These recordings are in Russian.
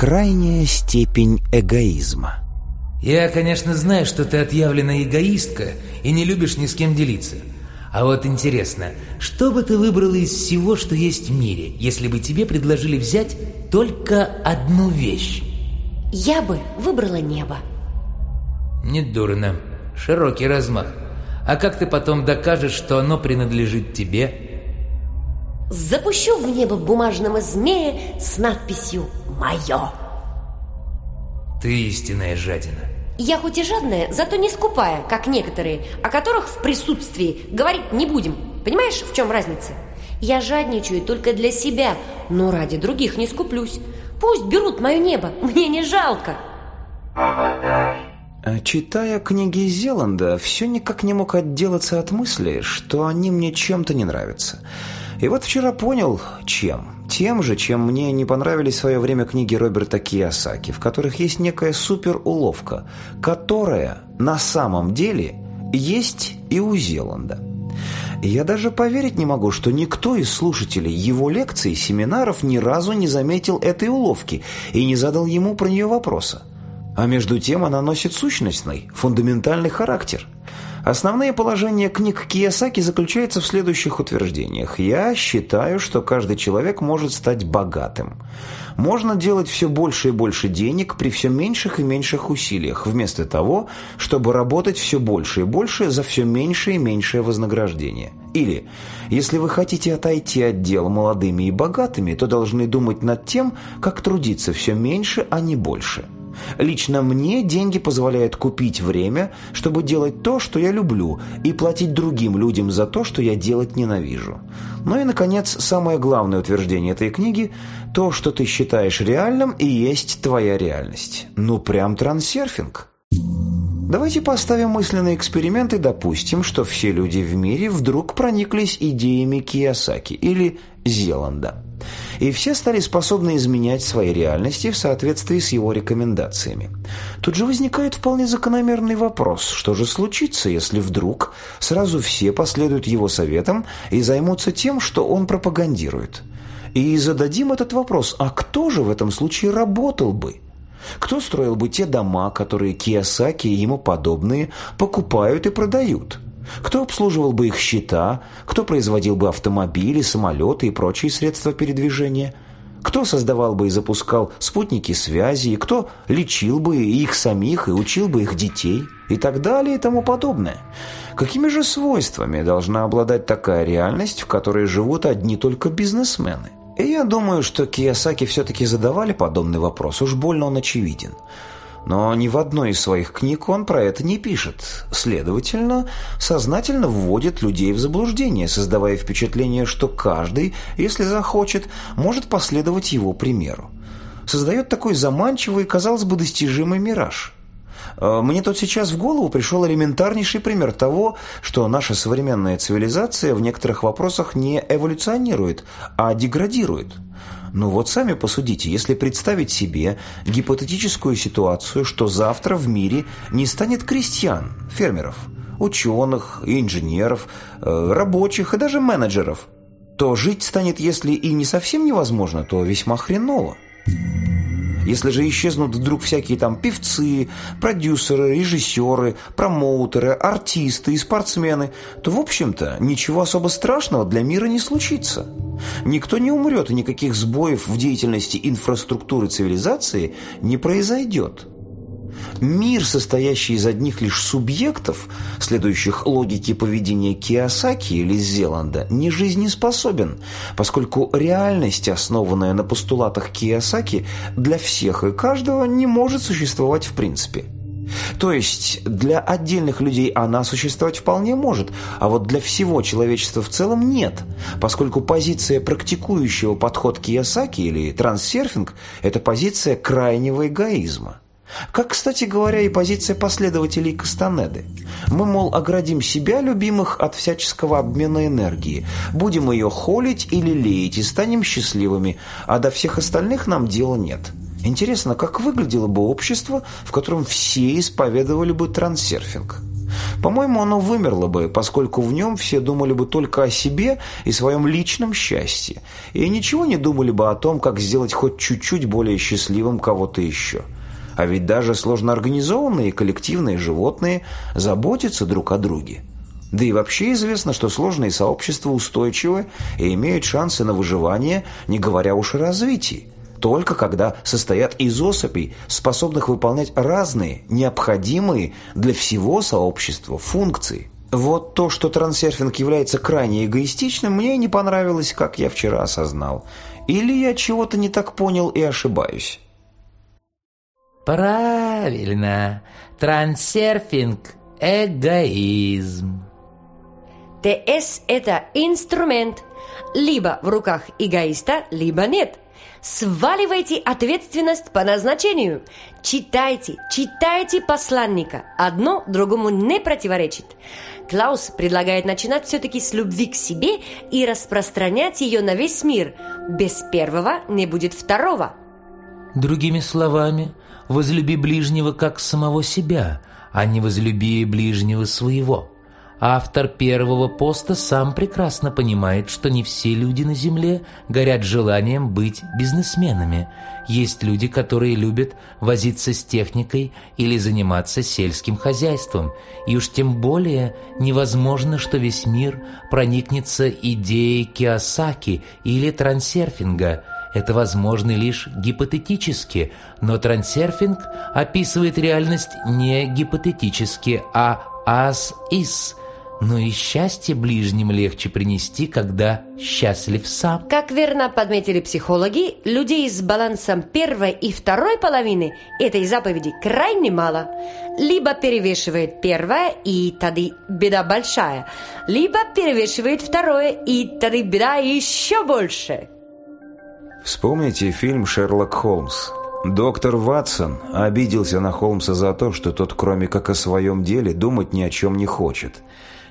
крайняя степень эгоизма. Я, конечно, знаю, что ты отъявленная эгоистка и не любишь ни с кем делиться. А вот интересно, что бы ты выбрала из всего, что есть в мире, если бы тебе предложили взять только одну вещь? Я бы выбрала небо. Недурно. Широкий размах. А как ты потом докажешь, что оно принадлежит тебе? Запущу в небо бумажного змея с надписью «Мое». Ты истинная жадина. Я хоть и жадная, зато не скупая, как некоторые, о которых в присутствии говорить не будем. Понимаешь, в чем разница? Я жадничаю только для себя, но ради других не скуплюсь. Пусть берут мое небо, мне не жалко. Э, читая книги Зеланда, все никак не мог отделаться от мысли, что они мне чем-то не нравятся. И вот вчера понял, чем. Тем же, чем мне не понравились в свое время книги Роберта Киосаки, в которых есть некая суперуловка, которая на самом деле есть и у Зеланда. Я даже поверить не могу, что никто из слушателей его лекций и семинаров ни разу не заметил этой уловки и не задал ему про нее вопроса. А между тем она носит сущностный, фундаментальный характер – Основные положения книг Киясаки заключаются в следующих утверждениях. Я считаю, что каждый человек может стать богатым. Можно делать все больше и больше денег при все меньших и меньших усилиях, вместо того, чтобы работать все больше и больше за все меньшее и меньшее вознаграждение. Или, если вы хотите отойти от дел молодыми и богатыми, то должны думать над тем, как трудиться все меньше, а не больше. Лично мне деньги позволяют купить время, чтобы делать то, что я люблю, и платить другим людям за то, что я делать ненавижу. Ну и, наконец, самое главное утверждение этой книги – то, что ты считаешь реальным и есть твоя реальность. Ну прям трансерфинг. Давайте поставим мысленные эксперименты, допустим, что все люди в мире вдруг прониклись идеями Киясаки или Зеланда. И все стали способны изменять свои реальности в соответствии с его рекомендациями. Тут же возникает вполне закономерный вопрос, что же случится, если вдруг сразу все последуют его советам и займутся тем, что он пропагандирует? И зададим этот вопрос, а кто же в этом случае работал бы? Кто строил бы те дома, которые Киосаки и ему подобные покупают и продают? Кто обслуживал бы их счета? Кто производил бы автомобили, самолеты и прочие средства передвижения? Кто создавал бы и запускал спутники связи? И кто лечил бы их самих и учил бы их детей? И так далее и тому подобное. Какими же свойствами должна обладать такая реальность, в которой живут одни только бизнесмены? И я думаю, что Киясаки все-таки задавали подобный вопрос, уж больно он очевиден. Но ни в одной из своих книг он про это не пишет. Следовательно, сознательно вводит людей в заблуждение, создавая впечатление, что каждый, если захочет, может последовать его примеру. Создает такой заманчивый, казалось бы, достижимый мираж – Э, мне тут сейчас в голову пришел элементарнейший пример того, что наша современная цивилизация в некоторых вопросах не эволюционирует, а деградирует. Ну вот сами посудите, если представить себе гипотетическую ситуацию, что завтра в мире не станет крестьян, фермеров, ученых, инженеров, э, рабочих и даже менеджеров, то жить станет, если и не совсем невозможно, то весьма хреново. Thank you. Если же исчезнут вдруг всякие там певцы, продюсеры, режиссеры, промоутеры, артисты и спортсмены, то, в общем-то, ничего особо страшного для мира не случится. Никто не умрет, и никаких сбоев в деятельности инфраструктуры цивилизации не произойдет. Мир, состоящий из одних лишь субъектов, следующих логике поведения Киосаки или Зеланда, не жизнеспособен, поскольку реальность, основанная на постулатах Киосаки, для всех и каждого не может существовать в принципе. То есть для отдельных людей она существовать вполне может, а вот для всего человечества в целом нет, поскольку позиция практикующего подход Киосаки или транссерфинг – это позиция крайнего эгоизма. Как, кстати говоря, и позиция последователей Кастанеды. Мы, мол, оградим себя, любимых, от всяческого обмена энергии, будем ее холить или леять и станем счастливыми, а до всех остальных нам дела нет. Интересно, как выглядело бы общество, в котором все исповедовали бы трансерфинг? По-моему, оно вымерло бы, поскольку в нем все думали бы только о себе и своем личном счастье, и ничего не думали бы о том, как сделать хоть чуть-чуть более счастливым кого-то еще – а ведь даже сложно организованные коллективные животные заботятся друг о друге. Да и вообще известно, что сложные сообщества устойчивы и имеют шансы на выживание, не говоря уж о развитии, только когда состоят из особей, способных выполнять разные, необходимые для всего сообщества функции. Вот то, что трансерфинг является крайне эгоистичным, мне не понравилось, как я вчера осознал. Или я чего-то не так понял и ошибаюсь. Правильно. Трансерфинг – эгоизм. ТС – это инструмент. Либо в руках эгоиста, либо нет. Сваливайте ответственность по назначению. Читайте, читайте посланника. Одно другому не противоречит. Клаус предлагает начинать все-таки с любви к себе и распространять ее на весь мир. Без первого не будет второго. Другими словами, Возлюби ближнего как самого себя, а не возлюби ближнего своего. Автор первого поста сам прекрасно понимает, что не все люди на земле горят желанием быть бизнесменами. Есть люди, которые любят возиться с техникой или заниматься сельским хозяйством. И уж тем более невозможно, что весь мир проникнется идеей киосаки или трансерфинга – это возможно лишь гипотетически, но трансерфинг описывает реальность не гипотетически, а «as-is», но ну и счастье ближним легче принести, когда счастлив сам. Как верно подметили психологи, людей с балансом первой и второй половины этой заповеди крайне мало. Либо перевешивает первое, и тогда беда большая, либо перевешивает второе, и тогда беда еще больше. Вспомните фильм «Шерлок Холмс». Доктор Ватсон обиделся на Холмса за то, что тот, кроме как о своем деле, думать ни о чем не хочет.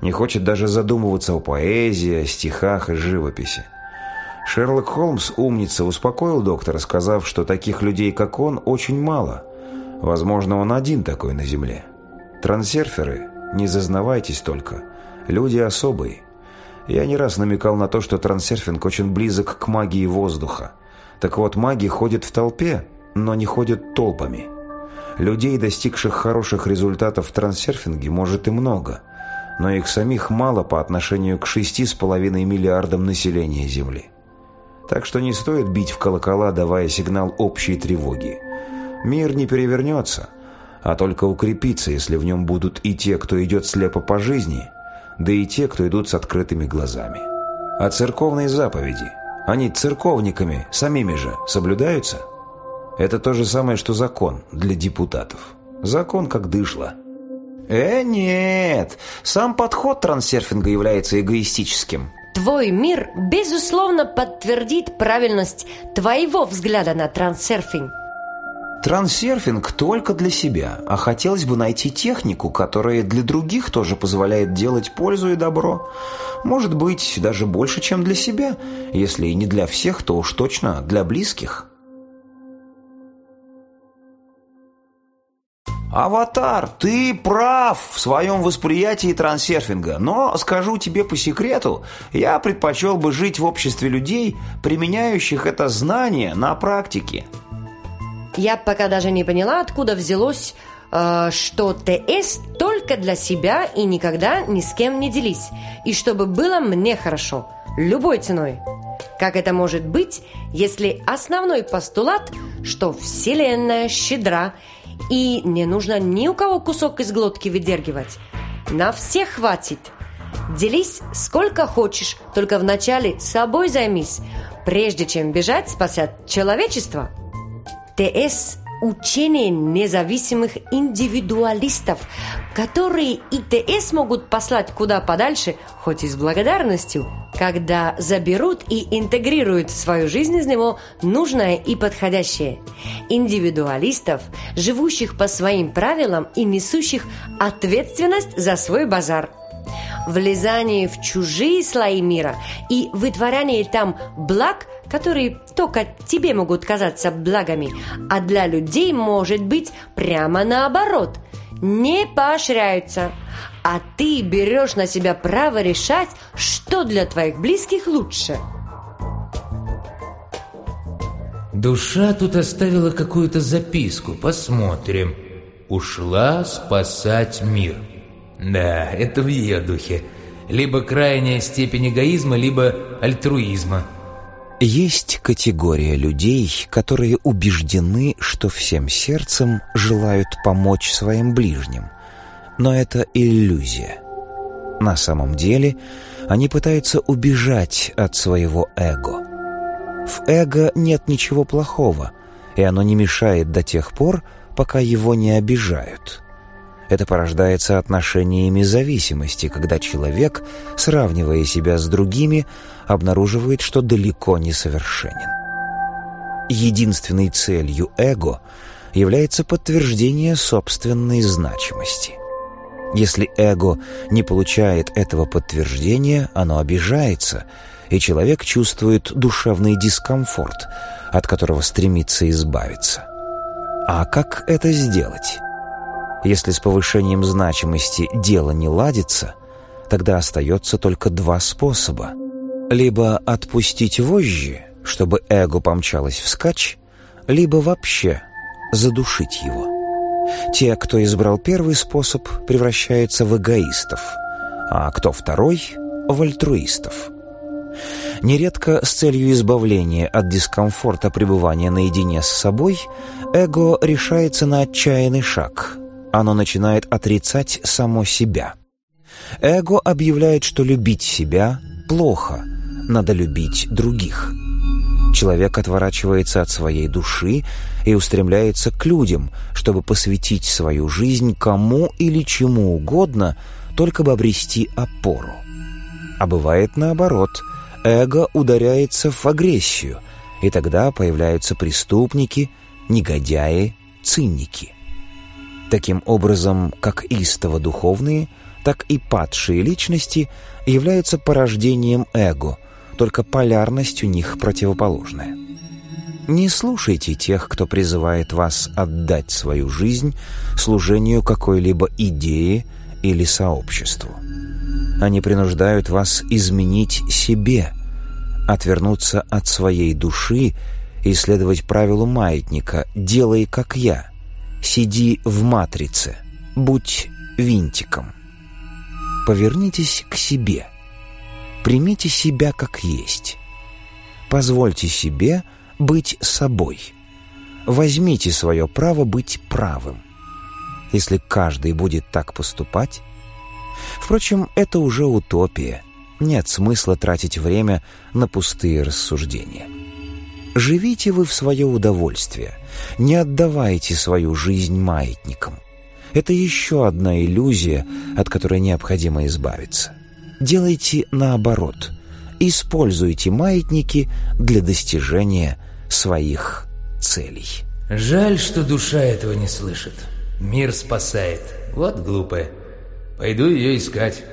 Не хочет даже задумываться о поэзии, о стихах и живописи. Шерлок Холмс, умница, успокоил доктора, сказав, что таких людей, как он, очень мало. Возможно, он один такой на Земле. Трансерферы, не зазнавайтесь только. Люди особые. Я не раз намекал на то, что трансерфинг очень близок к магии воздуха. Так вот, маги ходят в толпе, но не ходят толпами. Людей, достигших хороших результатов в трансерфинге, может и много, но их самих мало по отношению к 6,5 миллиардам населения Земли. Так что не стоит бить в колокола, давая сигнал общей тревоги. Мир не перевернется, а только укрепится, если в нем будут и те, кто идет слепо по жизни – да и те, кто идут с открытыми глазами. А церковные заповеди, они церковниками самими же соблюдаются? Это то же самое, что закон для депутатов. Закон как дышло. Э, нет! Сам подход трансерфинга является эгоистическим. Твой мир, безусловно, подтвердит правильность твоего взгляда на трансерфинг. Трансерфинг только для себя, а хотелось бы найти технику, которая для других тоже позволяет делать пользу и добро. Может быть, даже больше, чем для себя. Если и не для всех, то уж точно для близких. «Аватар, ты прав в своем восприятии трансерфинга, но скажу тебе по секрету, я предпочел бы жить в обществе людей, применяющих это знание на практике». Я пока даже не поняла, откуда взялось, э, что ТС только для себя и никогда ни с кем не делись. И чтобы было мне хорошо, любой ценой. Как это может быть, если основной постулат, что Вселенная щедра и не нужно ни у кого кусок из глотки выдергивать. На всех хватит. Делись сколько хочешь, только вначале собой займись, прежде чем бежать спасать человечество – Te учение независимых индивидуалистов, которые ИТС могут послать куда подальше, хоть и с благодарностью, когда заберут и интегрируют в свою жизнь из него нужное и подходящее. Индивидуалистов, живущих по своим правилам и несущих ответственность за свой базар – влезание в чужие слои мира и вытворяние там благ которые только тебе могут казаться благами, а для людей может быть прямо наоборот. Не поощряются. А ты берешь на себя право решать, что для твоих близких лучше. Душа тут оставила какую-то записку. Посмотрим. Ушла спасать мир. Да, это в ее духе. Либо крайняя степень эгоизма, либо альтруизма – есть категория людей, которые убеждены, что всем сердцем желают помочь своим ближним. Но это иллюзия. На самом деле они пытаются убежать от своего эго. В эго нет ничего плохого, и оно не мешает до тех пор, пока его не обижают. Это порождается отношениями зависимости, когда человек, сравнивая себя с другими, обнаруживает, что далеко не совершенен. Единственной целью эго является подтверждение собственной значимости. Если эго не получает этого подтверждения, оно обижается, и человек чувствует душевный дискомфорт, от которого стремится избавиться. А как это сделать? Если с повышением значимости дело не ладится, тогда остается только два способа. Либо отпустить вожжи, чтобы эго помчалось вскачь, либо вообще задушить его. Те, кто избрал первый способ, превращаются в эгоистов, а кто второй — в альтруистов. Нередко с целью избавления от дискомфорта пребывания наедине с собой эго решается на отчаянный шаг оно начинает отрицать само себя. Эго объявляет, что любить себя плохо, надо любить других. Человек отворачивается от своей души и устремляется к людям, чтобы посвятить свою жизнь кому или чему угодно, только бы обрести опору. А бывает наоборот, эго ударяется в агрессию, и тогда появляются преступники, негодяи, циники. Таким образом, как истово духовные, так и падшие личности являются порождением эго, только полярность у них противоположная. Не слушайте тех, кто призывает вас отдать свою жизнь служению какой-либо идеи или сообществу. Они принуждают вас изменить себе, отвернуться от своей души и следовать правилу маятника «делай, как я», Сиди в матрице. Будь винтиком. Повернитесь к себе. Примите себя как есть. Позвольте себе быть собой. Возьмите свое право быть правым. Если каждый будет так поступать... Впрочем, это уже утопия. Нет смысла тратить время на пустые рассуждения. Живите вы в свое удовольствие. Не отдавайте свою жизнь маятникам. Это еще одна иллюзия, от которой необходимо избавиться. Делайте наоборот. Используйте маятники для достижения своих целей. Жаль, что душа этого не слышит. Мир спасает. Вот глупая. Пойду ее искать.